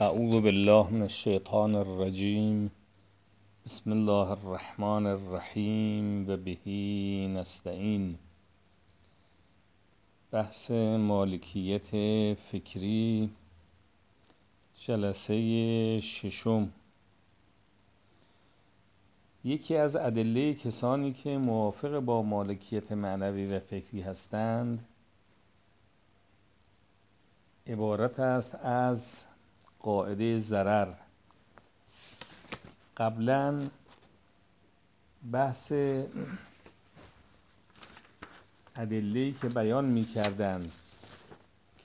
اعوذ بالله من الشیطان الرجیم بسم الله الرحمن الرحیم و بهی نستعین بحث مالکیت فکری جلسه ششم. یکی از ادله کسانی که موافق با مالکیت معنوی و فکری هستند عبارت است از قاعده ضرر. قبلا بحث ادله که بیان می کردند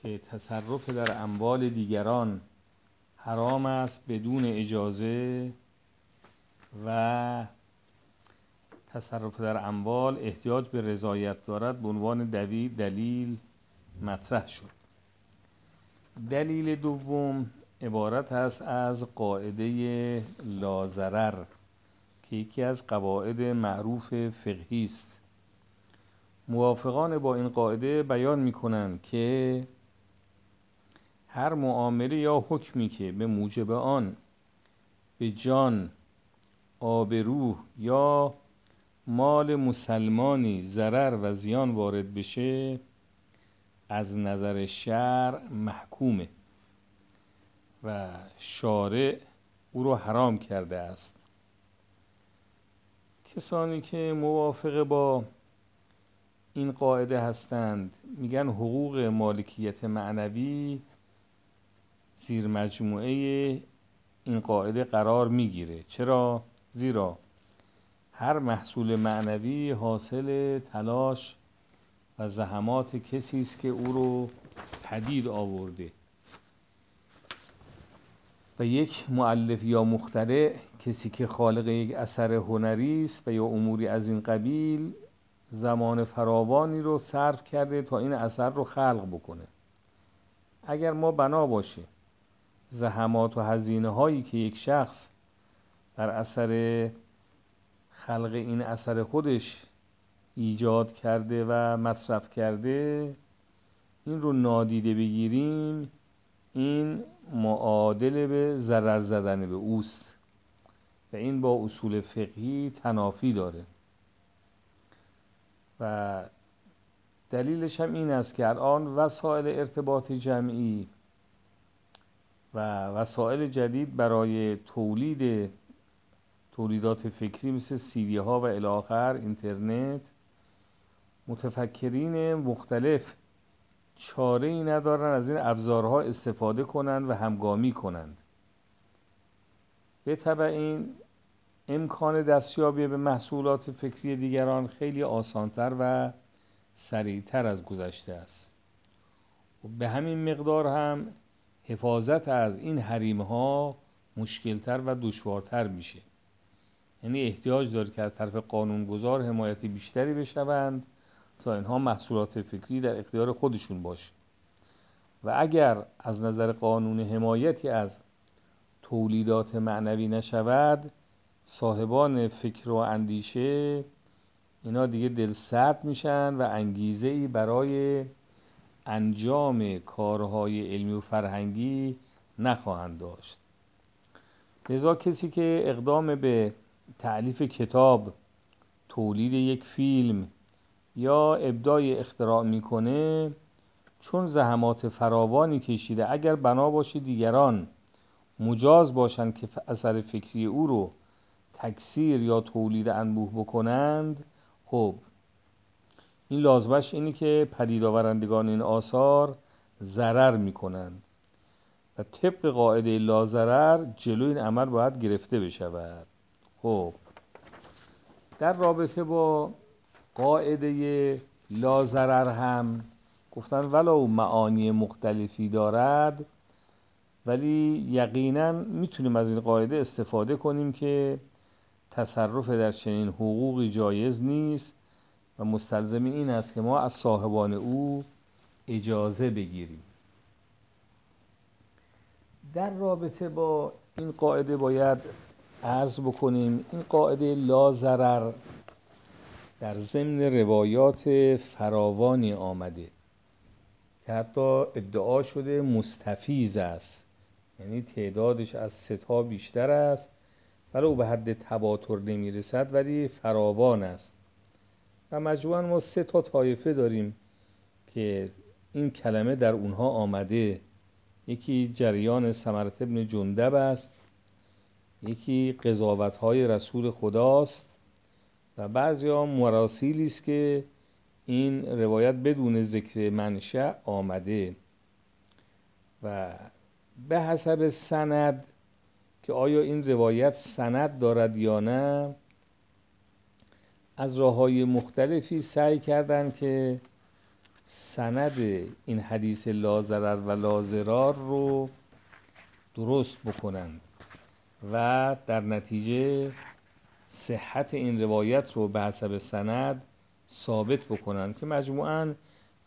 که تصرف در اموال دیگران حرام است بدون اجازه و تصرف در اموال احتیاج به رضایت دارد به عنوان دلیل مطرح شد. دلیل دوم عبارت است از قاعده لازرر که یکی از قواعد معروف فقهی است. موافقان با این قاعده بیان می کنند که هر معامله یا حکمی که به موجب آن به جان آبروح یا مال مسلمانی ضرر و زیان وارد بشه از نظر شرع محکومه. و شارع او رو حرام کرده است. کسانی که موافق با این قاعده هستند میگن حقوق مالکیت معنوی زیر مجموعه این قاعده قرار می‌گیره. چرا؟ زیرا هر محصول معنوی حاصل تلاش و زحمات کسی است که او رو پدید آورده. یک معلف یا مخترع کسی که خالق یک اثر هنری است و یا اموری از این قبیل زمان فراوانی رو صرف کرده تا این اثر رو خلق بکنه. اگر ما بنا باشه زحمات و هزینه هایی که یک شخص بر اثر خلق این اثر خودش ایجاد کرده و مصرف کرده این رو نادیده بگیریم این معادل به ضرر زدن به اوست و این با اصول فقهی تنافی داره. و دلیلش هم این است که الان وسایل ارتباط جمعی و وسایل جدید برای تولید تولیدات فکری مثل سیدی ها و الاخر اینترنت متفکرین مختلف چاره ای ندارن از این ابزارها استفاده کنند و همگامی کنند. به طبع این امکان دستیابی به محصولات فکری دیگران خیلی آسانتر و سریعتر از گذشته است. و به همین مقدار هم حفاظت از این حریم ها مشکلتر و دشوارتر میشه. یعنی احتیاج داره که از طرف قانونگذار حمایت بیشتری بشوند تا اینها محصولات فکری در اختیار خودشون باشه. و اگر از نظر قانون حمایتی از تولیدات معنوی نشود صاحبان فکر و اندیشه اینا دیگه دل سرد میشن و انگیزه ای برای انجام کارهای علمی و فرهنگی نخواهند داشت. لذا کسی که اقدام به تعلیف کتاب تولید یک فیلم یا ابدای اختراع می‌کنه چون زحمات فراوانی کشیده اگر بنا باشه دیگران مجاز باشند که اثر فکری او رو تکثیر یا تولید انبوه بکنند خب این لازمش اینه که پدید آورندگان این آثار ضرر می‌کنند و طبق قاعده لازرر جلو این عمل باید گرفته بشود. خب در رابطه با قاعده لازرر هم گفتن ولو معانی مختلفی دارد ولی یقینا می‌تونیم از این قاعده استفاده کنیم که تصرف در چنین حقوقی جایز نیست و مستلزم این است که ما از صاحبان او اجازه بگیریم. در رابطه با این قاعده باید عرض بکنیم این قاعده لا ضرر در ضمن روایات فراوانی آمده که حتی ادعا شده مستفیز است. یعنی تعدادش از ستا بیشتر است ولو به حد تواتر نمی‌رسد ولی فراوان است. و مجموعا ما سه تا طایفه داریم که این کلمه در اونها آمده. یکی جریان سمرت ابن جندب است یکی قضاوت های رسول خداست و بعضی ها مراسیلی است که این روایت بدون ذکر منشأ آمده. و به حسب سند که آیا این روایت سند دارد یا نه از راه های مختلفی سعی کردند که سند این حدیث لازرر و لازرار رو درست بکنند. و در نتیجه صحت این روایت رو به حسب سند ثابت بکنند که مجموعاً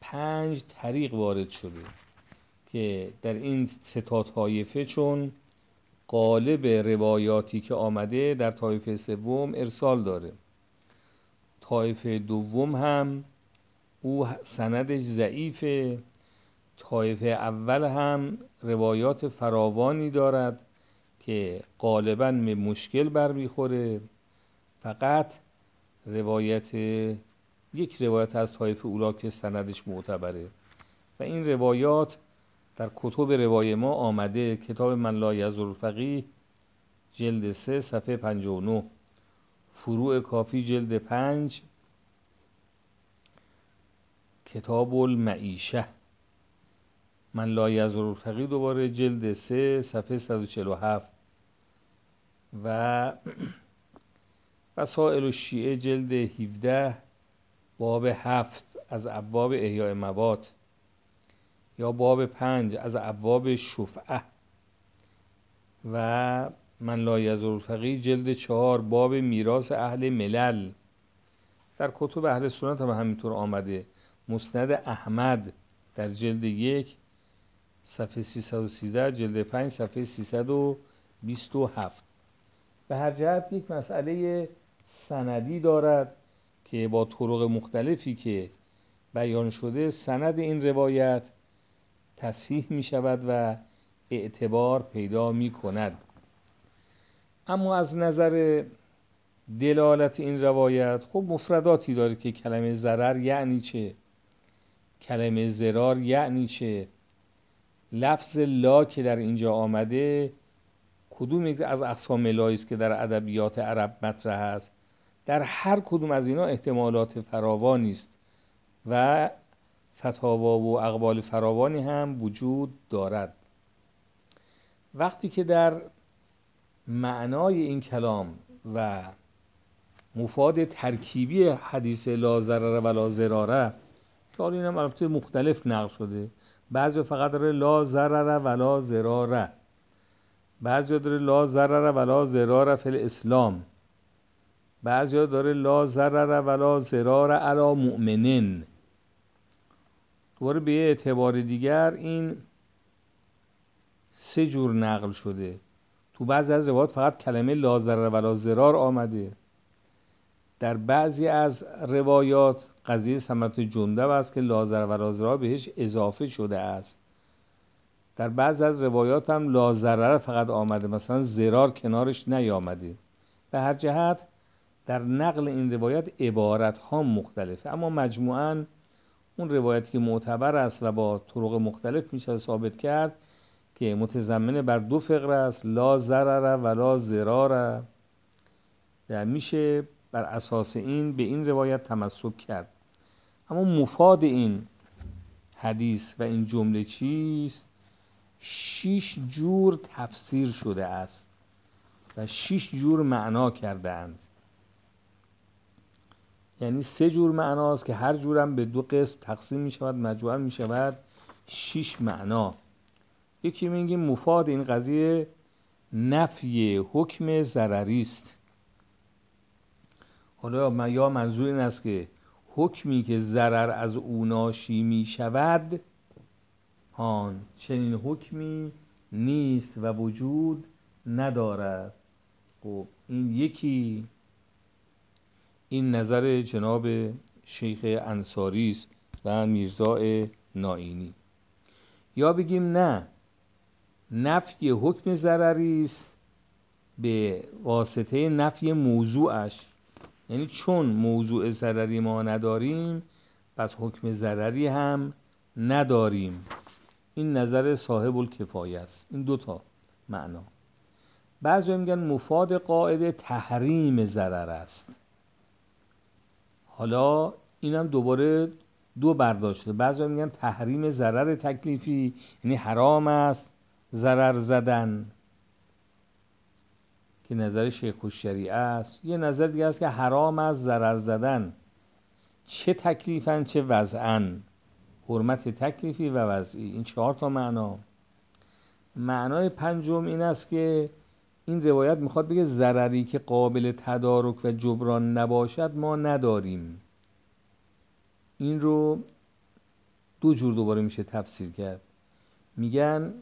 پنج طریق وارد شده که در این ستا طایفه چون قالب روایاتی که آمده در طایفه سوم ارسال داره. طایفه دوم هم او سندش ضعیفه. طایفه اول هم روایات فراوانی دارد که غالبا به مشکل برمیخوره. فقط روایت یک روایت از طایفه اولا که سندش معتبره. و این روایات در کتب روای ما آمده. کتاب من لا یزر فقیه جلد 3 صفحه 59 فروع کافی جلد 5 کتاب المعیشه من لا یزر فقیه دوباره جلد 3 صفحه 147 و وسائل الشیعه جلد 17 باب هفت از ابواب احیاء موات یا باب پنج از ابواب شفعه. و من لا یزور فقی جلد چهار باب میراث اهل ملل. در کتب اهل سنت هم همینطور آمده. مسند احمد در جلد یک صفحه 313 جلد 5 صفحه 327 به هر جهت یک مسئله سندی دارد که با طرق مختلفی که بیان شده سند این روایت تصحیح می شود و اعتبار پیدا می کند. اما از نظر دلالت این روایت خب مفرداتی داره که کلمه ضرر یعنی چه؟ کلمه زرار یعنی چه؟ لفظ لا که در اینجا آمده کدوم از اقسام لایی است که در ادبیات عرب مطرح است؟ در هر کدوم از اینا احتمالات فراوانی است و فتاوا و اقوال فراوانی هم وجود دارد. وقتی که در معنای این کلام و مفاد ترکیبی حدیث لا ضرر و لا ضراره که حالا این هم مختلف نقل شده بعضی فقط داره لا ضرر و لا ضراره بعضی داره لا ضرر و لا ضراره فی الاسلام. بعضی داره لا ضرر و لا ضرار علی مؤمنین. دوباره به اعتبار دیگر این سه جور نقل شده. تو بعضی از روایات فقط کلمه لا ضرر و لا ضرار آمده. در بعضی از روایات قضیه سمت جندب است که لازر و لازرا بهش اضافه شده است. در بعض از روایات هم لازرر فقط آمده. مثلا زرار کنارش نیامده. به هر جهت در نقل این روایت عبارت ها مختلفه. اما مجموعاً اون روایتی که معتبر است و با طرق مختلف میشه ثابت کرد که متضمن بر دو فقره است لا ضرر و لا ضرار. و میشه بر اساس این به این روایت تمسک کرد. اما مفاد این حدیث و این جمله چیست؟ شیش جور تفسیر شده است و شیش جور معنا کرده اند. یعنی سه جور معناست که هر جورم به دو قسم تقسیم می شود مجموعا می شود شیش معنا. یکی میگیم مفاد این قضیه نفی حکم ضرری است. حالا یا منظور این است که حکمی که ضرر از او ناشی می شود هان چنین حکمی نیست و وجود ندارد. خب این یکی این نظر جناب شیخ انصاری است و میرزا نائینی. یا بگیم نه نفی حکم ضرری است به واسطه نفی موضوعش. یعنی چون موضوع ضرری ما نداریم پس حکم ضرری هم نداریم. این نظر صاحب الکفایه است. این دوتا معنا. بعضی میگن مفاد قاعده تحریم ضرر است. حالا اینم دوباره دو برداشته بعضی میگن تحریم ضرر تکلیفی یعنی حرام است ضرر زدن. که نظر شیخ الشریعه است. یه نظر دیگه است که حرام است ضرر زدن. چه تکلیفن چه وضعن. حرمت تکلیفی و وضعی. این چهار تا معنا. معنای پنجم این است که این روایت می‌خواد بگه ضرری که قابل تدارک و جبران نباشد ما نداریم. این رو دو جور دوباره میشه تفسیر کرد. میگن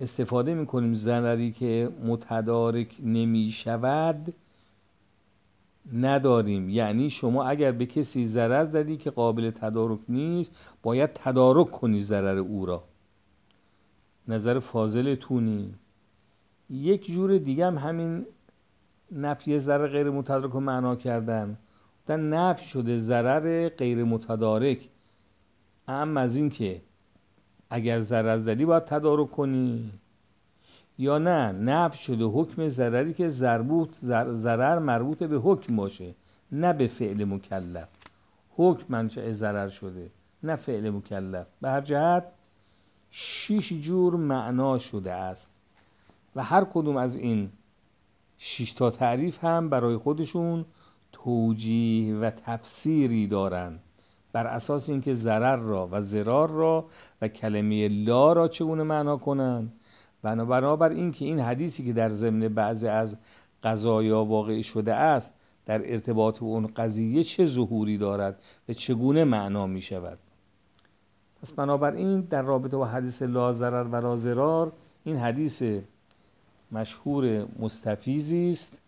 استفاده می‌کنیم ضرری که متدارک نمی‌شود نداریم. یعنی شما اگر به کسی ضرر زدی که قابل تدارک نیست باید تدارک کنی ضرر او را. نظر فاضل تونی یک جور دیگه هم همین نفی ضرر غیر متدارک رو معنا کردن. در نفی شده ضرر غیر متدارک. اما از این که اگر ضرر زدی باید تدارک کنی. یا نه نفی شده حکم ضرری که ضرر مربوط به حکم باشه نه به فعل مکلف. حکم منشأ ضرر شده نه فعل مکلف. به هر جهت شیش جور معنا شده است. و هر کدوم از این شش تعریف هم برای خودشون توجیه و تفسیری دارند بر اساس اینکه ضرر را و ضرار را و کلمه لا را چگونه معنا کنند بنابر اینکه این حدیثی که در ضمن بعضی از قضایا واقع شده است در ارتباط به اون قضیه چه ظهوری دارد و چگونه معنا می شود؟ پس بنابراین در رابطه با حدیث لا ضرر و لا ضرار این حدیث مشهور مستفیزی است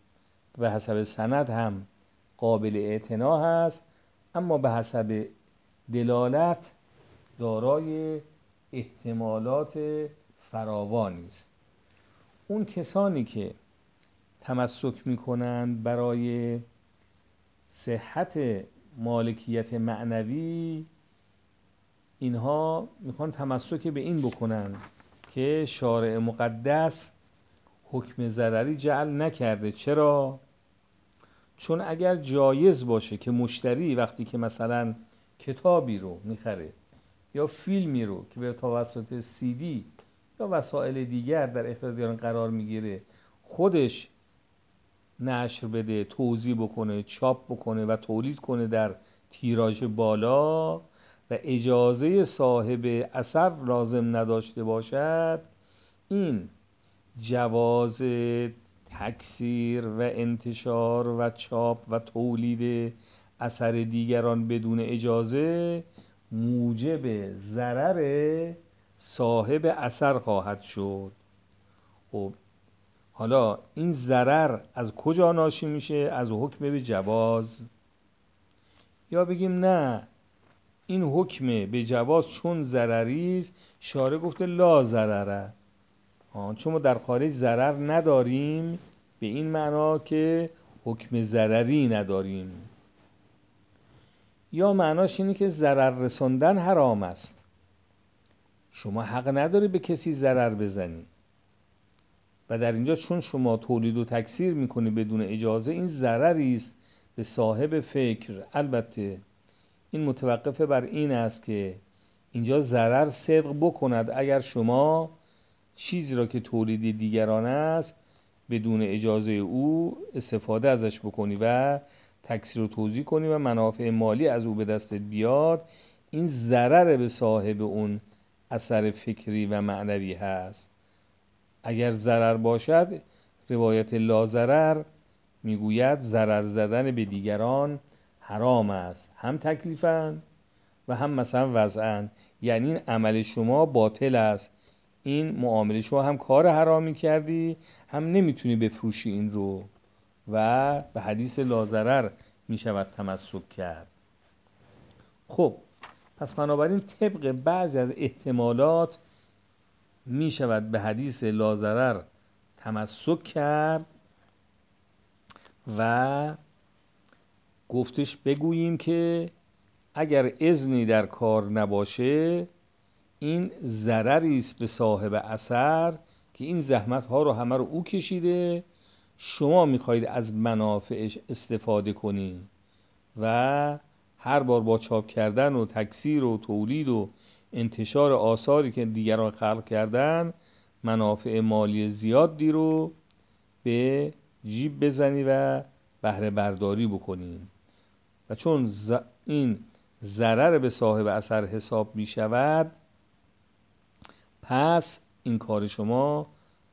و حسب سند هم قابل اعتنا هست اما به حسب دلالت دارای احتمالات فراوانی است اون کسانی که تمسک می‌کنند برای صحت مالکیت معنوی اینها می‌خوان تمسک به این بکنن که شارع مقدس حکم ضرری جعل نکرده چرا؟ چون اگر جایز باشه که مشتری وقتی که مثلا کتابی رو می‌خره یا فیلمی رو که به توسط سی دی یا وسایل دیگر در اختیار قرار می‌گیره خودش نشر بده توضیح بکنه چاپ بکنه و تولید کنه در تیراژ بالا و اجازه صاحب اثر لازم نداشته باشد این جواز تکثیر و انتشار و چاپ و تولید اثر دیگران بدون اجازه موجب ضرر صاحب اثر خواهد شد. خب حالا این ضرر از کجا ناشی میشه؟ از حکم به جواز. یا بگیم نه این حکم به جواز چون ضرری است شارع گفته لا ضرره. چون ما در خارج ضرر نداریم به این معنا که حکم ضرری نداریم. یا معناش اینه که ضرر رساندن حرام است. شما حق نداری به کسی ضرر بزنی. و در اینجا چون شما تولید و تکثیر می‌کنی بدون اجازه این ضرری است به صاحب فکر. البته این متوقف بر این است که اینجا ضرر صدق بکند. اگر شما چیزی را که تولیدی دیگران است بدون اجازه او استفاده ازش بکنی و تکثیر و توضیح کنی و منافع مالی از او به دستت بیاد. این ضرر به صاحب اون اثر فکری و معنوی هست. اگر ضرر باشد روایت لا ضرر می‌گوید ضرر زدن به دیگران حرام است. هم تکلیفا و هم مثلا وضعا. یعنی عمل شما باطل است. این معامله شما هم کار حرامی کردی هم نمی‌تونی بفروشی این رو و به حدیث لازرر می‌شود تمسک کرد. خب پس بنابراین طبق بعضی از احتمالات می شود به حدیث لازرر تمسک کرد و گفتش بگوییم که اگر اذنی در کار نباشه این ضرری است به صاحب اثر که این زحمت ها رو همه رو او کشیده. شما می‌خواهید از منافعش استفاده کنید و هر بار با چاپ کردن و تکثیر و تولید و انتشار آثاری که دیگران خلق کردن منافع مالی زیادی رو به جیب بزنی و بهره برداری بکنیم و چون این ضرر به صاحب اثر حساب می شود پس این کار شما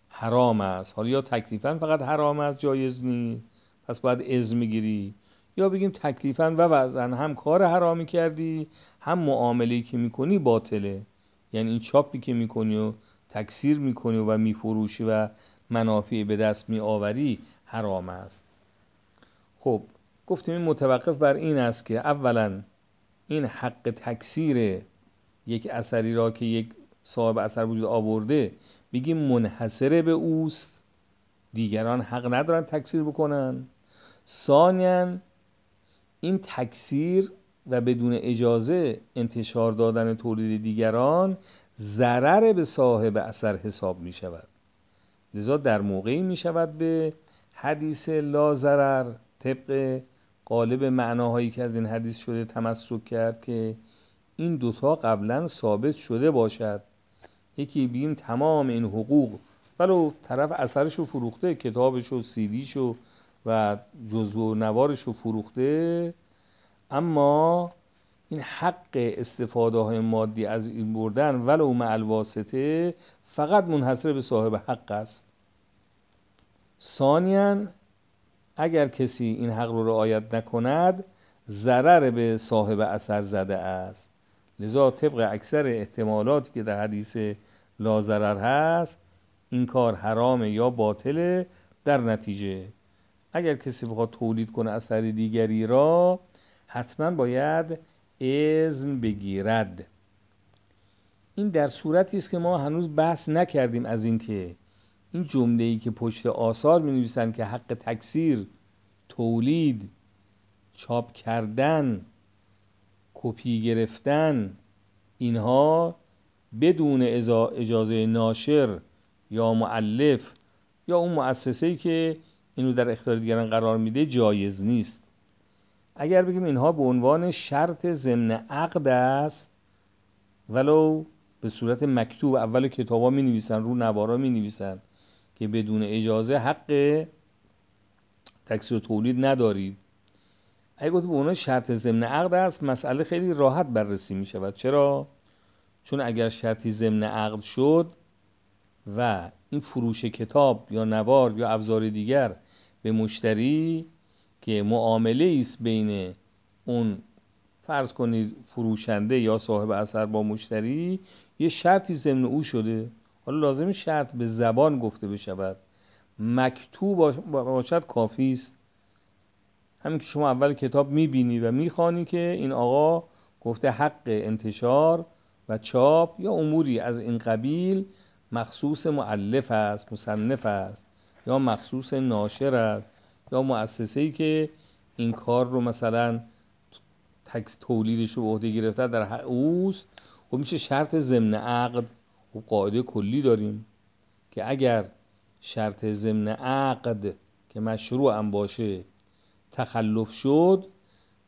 حرام است. حالا یا تکلیفا فقط حرام است جایز نیست. پس باید از می‌گیری یا بگیم تکلیفا و وضعا هم کار حرامی کردی هم معامله که می‌کنی باطله. یعنی این چاپی که می‌کنی و تکثیر می‌کنی و میفروشی و منافع به دست میآوری حرام است. خب گفتیم این متوقف بر این است که اولا این حق تکثیر یک اثری را که یک صاحب اثر وجود آورده بگیم منحصره به اوست. دیگران حق ندارن تکثیر بکنن. ثانیا این تکثیر و بدون اجازه انتشار دادن تولید دیگران ضرر به صاحب اثر حساب می شود لذا در موقعی می شود به حدیث لا ضرر طبق قالب معناهایی که از این حدیث شده تمسک کرد که این دوتا قبلا ثابت شده باشد. یکی بیم تمام این حقوق. ولو طرف اثرش رو فروخته کتابش رو سیدیش رو و جزو و نوارش رو فروخته. اما این حق استفاده های مادی از این بردن ولو مع الواسطه فقط منحصر به صاحب حق است. ثانیا اگر کسی این حق رو رعایت نکند ضرر به صاحب اثر زده است. لذا طبق اکثر احتمالاتی که در حدیث لازرر هست این کار حرامه یا باطله در نتیجه. اگر کسی بخواد تولید کنه اثر دیگری را حتما باید اذن بگیرد. این در صورتی است که ما هنوز بحث نکردیم از اینکه این جمله ای که پشت آثار می نویسن که حق تکثیر تولید چاپ کردن کپی گرفتن اینها بدون اجازه ناشر یا معلف یا اون مؤسسه که اینو در اختیار دیگران قرار میده جایز نیست. اگر بگیم اینها به عنوان شرط ضمن عقد است ولو به صورت مکتوب اول کتابا می نویسن رو نوارا می نویسن که بدون اجازه حق تکثیر و تولید ندارید اگه گفت به عنوان شرط ضمن عقد است مسئله خیلی راحت بررسی می شود چرا؟ چون اگر شرطی ضمن عقد شد و این فروش کتاب یا نوار یا ابزار دیگر به مشتری که معامله است بین اون فرض کنید فروشنده یا صاحب اثر با مشتری یه شرطی ضمن او شده. حالا لازم شرط به زبان گفته بشود. مکتوب باشد کافی است. همین که شما اول کتاب می‌بینی و می‌خوانی که این آقا گفته حق انتشار و چاپ یا اموری از این قبیل مخصوص معلف است مصنف است یا مخصوص ناشر است یا مؤسسه ای که این کار رو مثلا تکس تولیدش رو عهده گرفته در اوست. خب میشه شرط ضمن عقد و قاعده کلی داریم که اگر شرط ضمن عقد که مشروع هم باشه تخلف شد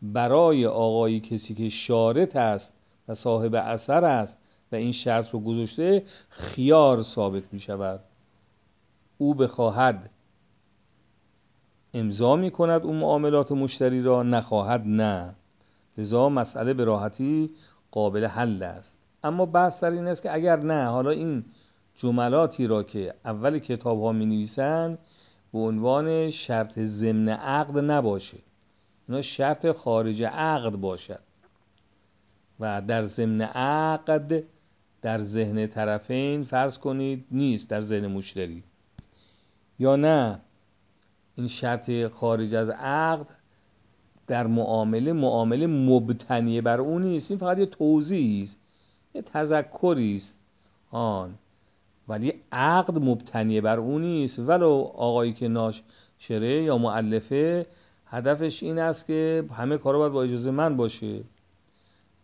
برای آقای کسی که شارط است و صاحب اثر است و این شرط رو گذاشته خیار ثابت می شود. او بخواهد امضا می کند اون معاملات مشتری را نخواهد نه. لذا مسئله به راحتی قابل حل است. اما بحث سر این است که اگر نه حالا این جملاتی را که اول کتاب ها می نویسن به عنوان شرط ضمن عقد نباشه. اینا شرط خارج عقد باشد. و در ضمن عقد در ذهن طرفین فرض کنید نیست در ذهن مشتری. یا نه این شرط خارج از عقد در معامله معامله مبتنی بر اون نیست. این فقط یه توضیح است یه تذکری است. آن. ولی عقد مبتنی بر اون نیست. ولو آقایی که ناشره یا معلفه هدفش این است که همه کارا باید با اجازه من باشه.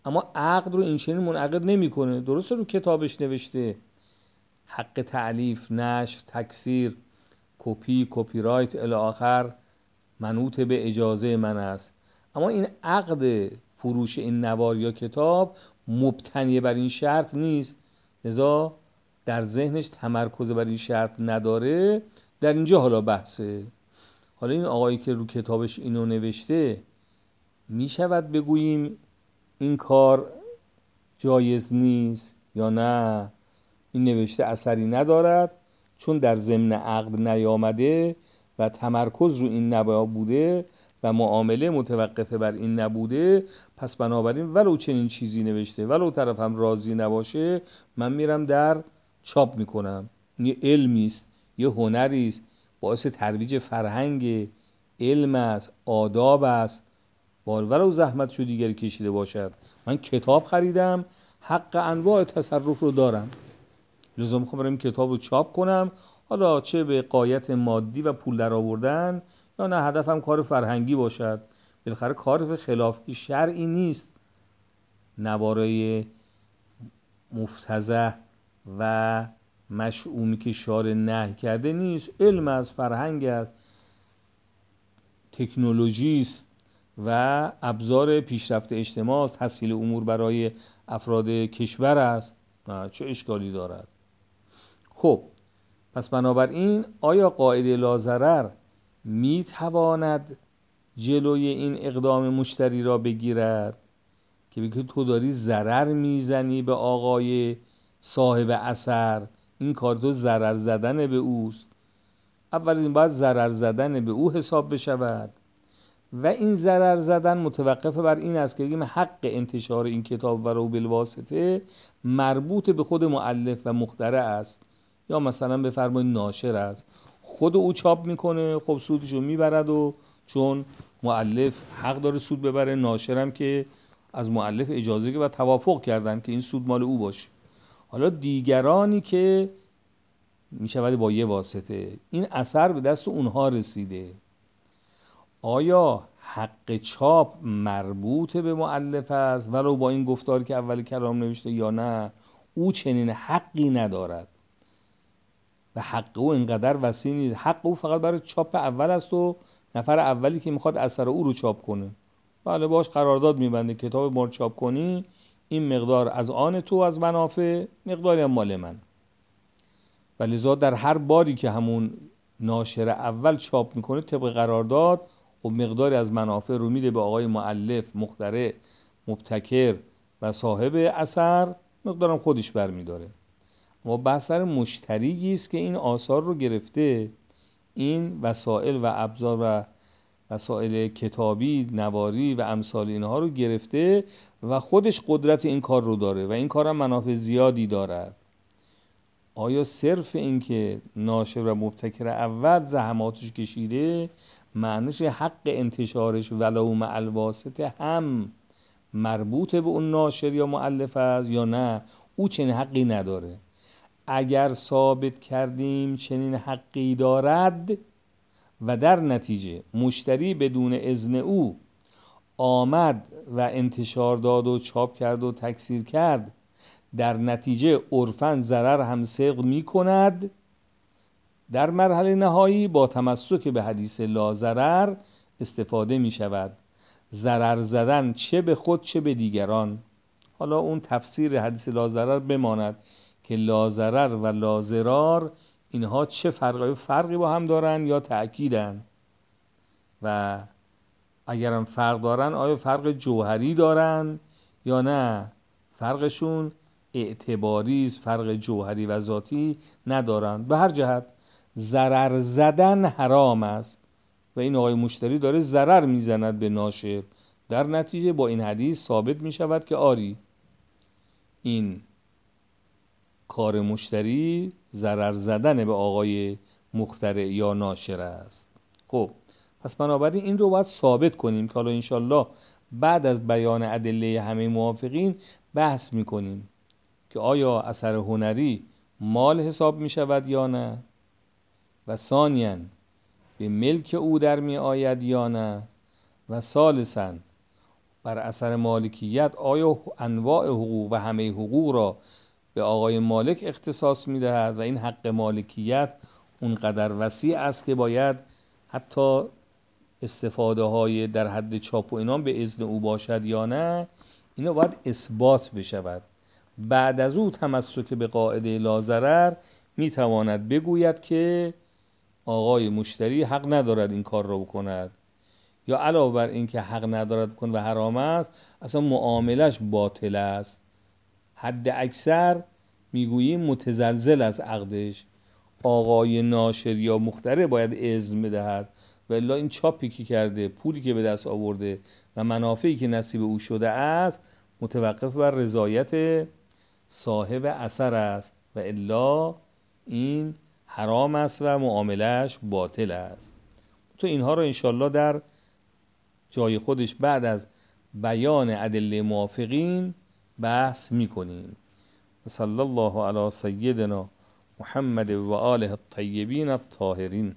اما عقد رو این چنین منعقد نمی‌کنه. درسته رو کتابش نوشته. حق تعلیف نشر تکثیر کپی کپی رایت الی آخر منوط به اجازه من است. اما این عقد فروش این نوار یا کتاب مبتنی بر این شرط نیست. لذا در ذهنش تمرکز بر این شرط نداره در اینجا حالا بحثه. حالا این آقایی که رو کتابش اینو نوشته می شود بگوییم این کار جایز نیست یا نه؟ این نوشته اثری ندارد چون در ضمن عقد نیامده و تمرکز رو این نبا بوده و معامله متوقفه بر این نبوده. پس بنابراین ولو چنین چیزی نوشته ولو طرفم راضی نباشه من میرم در چاپ می‌کنم. یه علمی است یه هنری است باعث ترویج فرهنگ. علم است آداب است. ولو زحمت شو دیگری کشیده باشد. من کتاب خریدم حق انواع تصرف رو دارم. لزوم می‌خوام برم کتاب رو چاپ کنم. حالا چه به قایت مادی و پول در آوردن یا نه هدفم کار فرهنگی باشد. بالاخره کار خلاف شرعی نیست. نوارای مفتزه و مشعومی که شار نه کرده نیست علم از فرهنگ است تکنولوژی است و ابزار پیشرفت اجتماع است. تسهیل امور برای افراد کشور است. چه اشکالی دارد؟ خب پس بنابراین آیا قاعده لازرر می تواند جلوی این اقدام مشتری را بگیرد که بگه تو داری ضرر می‌زنی به آقای صاحب اثر. این کار تو ضرر زدن به اوست. اول این باید ضرر زدن به او حساب بشود. و این ضرر زدن متوقف بر این است که بگیم حق انتشار این کتاب و رو بالواسطه مربوط به خود معلف و مختره است. یا مثلا بفرمایید ناشر است. خود او چاپ می‌کنه خب سودش رو می‌برد و چون معلف حق داره سود ببره ناشرم که از معلف اجازه و توافق کردن که این سود مال او باشه. حالا دیگرانی که می‌شود با یه واسطه. این اثر به دست اونها رسیده. آیا حق چاپ مربوط به معلف است؟ ولو با این گفتاری که اول کلام نوشته یا نه او چنین حقی ندارد. و حق او اینقدر وسیع نیست. حق او فقط برای چاپ اول است و نفر اولی که می‌خواد اثر او رو چاپ کنه. بله باش قرارداد میبنده. کتاب مال چاپ کنی این مقدار از آن تو از منافع مقداری هم مال من. و لذا در هر باری که همون ناشر اول چاپ می‌کنه طبق قرارداد و مقداری از منافع رو میده به آقای معلف مختره مبتکر و صاحب اثر مقدارم خودش برمیداره. اما بحثر مشتری است که این آثار رو گرفته این وسایل و ابزار و وسایل کتابی نواری و امثال اینها رو گرفته و خودش قدرت این کار رو داره و این کار هم منافع زیادی دارد. آیا صرف اینکه ناشر و مبتکر اول زحماتش کشیده معنیش حق انتشارش ولو مع الواسطه هم مربوط به اون ناشر یا معلف است یا نه؟ او چنین حقی نداره. اگر ثابت کردیم چنین حقی دارد و در نتیجه مشتری بدون اذن او آمد و انتشار داد و چاپ کرد و تکثیر کرد در نتیجه عرفا ضرر هم سق می کند. در مرحله نهایی با تمسک به حدیث لازرر استفاده می شود. ضرر زدن چه به خود چه به دیگران. حالا اون تفسیر حدیث لازرر بماند که لازرر و لازرار اینها چه فرقی فرقی با هم دارن یا تأکیدن؟ و اگرم فرق دارن آیا فرق جوهری دارن یا نه؟ فرقشون اعتباری است فرق جوهری و ذاتی ندارن. به هر جهت ضرر زدن حرام است و این آقای مشتری داره ضرر می‌زند به ناشر. در نتیجه با این حدیث ثابت می شود که آری این کار مشتری ضرر زدن به آقای مخترع یا ناشر است. خب پس بنابراین این رو باید ثابت کنیم که حالا انشالله بعد از بیان ادله همه موافقین بحث می‌کنیم که آیا اثر هنری مال حساب می شود یا نه و ثانیا به ملک او در می آید یا نه و ثالثا بر اثر مالکیت آیا انواع حقوق و همه حقوق را به آقای مالک اختصاص می دهد و این حق مالکیت اونقدر وسیع است که باید حتی استفاده های در حد چاپ و اینام به اذن او باشد یا نه اینا باید اثبات بشود. بعد از او تمسک به قاعده لازرر می تواند بگوید که آقای مشتری حق ندارد این کار را بکند. یا علاوه بر اینکه حق ندارد کن و حرام است اصلا معاملش باطل است. حد اکثر می‌گوییم متزلزل از عقدش. آقای ناشر یا مختره باید اذن بدهد. و الا این چاپی که کرده پولی که به دست آورده و منافعی که نصیب او شده است متوقف بر رضایت صاحب اثر است و الا این حرام است و معاملش باطل است. تو اینها رو انشالله در جای خودش بعد از بیان ادله موافقین بحث می‌کنیم. صلی الله علی سیدنا محمد و آله الطیبین الطاهرین.